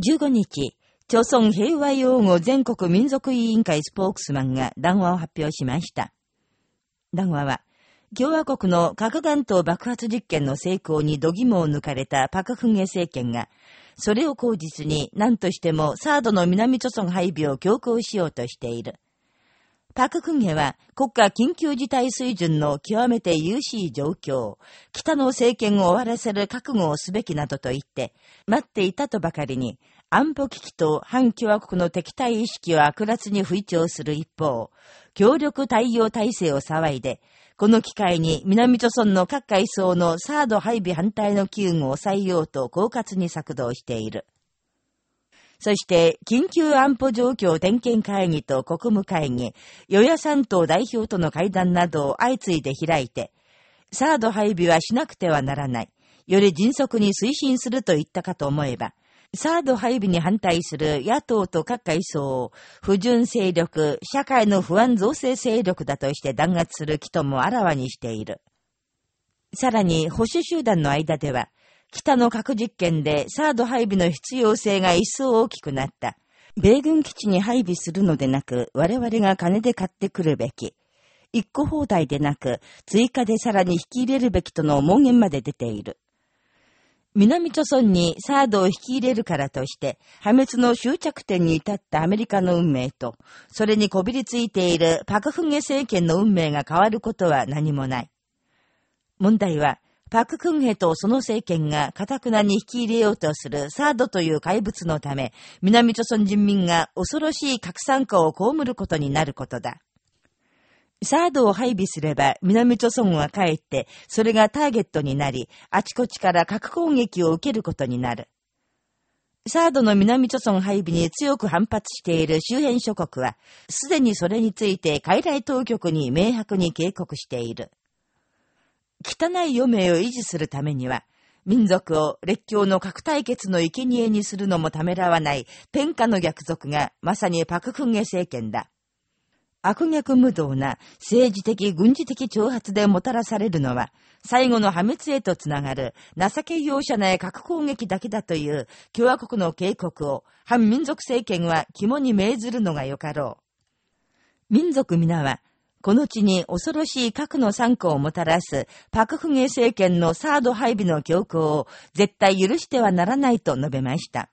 15日、朝鮮平和擁護全国民族委員会スポークスマンが談話を発表しました。談話は、共和国の核弾頭爆発実験の成功に度肝を抜かれたパクフンゲ政権が、それを口実に何としてもサードの南朝鮮配備を強行しようとしている。パククンゲは国家緊急事態水準の極めて優しい状況、北の政権を終わらせる覚悟をすべきなどと言って、待っていたとばかりに、安保危機と反共和国の敵対意識を悪辣に吹聴する一方、協力対応体制を騒いで、この機会に南朝村の各階層のサード配備反対の機運を抑えようと狡猾に策動している。そして、緊急安保状況点検会議と国務会議、与野三党代表との会談などを相次いで開いて、サード配備はしなくてはならない。より迅速に推進すると言ったかと思えば、サード配備に反対する野党と各階層を不純勢力、社会の不安増生勢力だとして弾圧する気ともあらわにしている。さらに保守集団の間では、北の核実験でサード配備の必要性が一層大きくなった。米軍基地に配備するのでなく、我々が金で買ってくるべき。一個放題でなく、追加でさらに引き入れるべきとの文言まで出ている。南朝村にサードを引き入れるからとして、破滅の終着点に至ったアメリカの運命と、それにこびりついているパクフンゲ政権の運命が変わることは何もない。問題は、パククンヘとその政権がカタクナに引き入れようとするサードという怪物のため、南朝鮮人民が恐ろしい核酸化を被ることになることだ。サードを配備すれば、南朝鮮は帰って、それがターゲットになり、あちこちから核攻撃を受けることになる。サードの南朝鮮配備に強く反発している周辺諸国は、すでにそれについて海外当局に明白に警告している。汚い余命を維持するためには、民族を列強の核対決の生贄にするのもためらわない天下の逆賊がまさにパククンゲ政権だ。悪逆無道な政治的軍事的挑発でもたらされるのは、最後の破滅へとつながる情け容赦ない核攻撃だけだという共和国の警告を反民族政権は肝に銘ずるのがよかろう。民族皆はこの地に恐ろしい核の参考をもたらすパクフゲ政権のサード配備の強行を絶対許してはならないと述べました。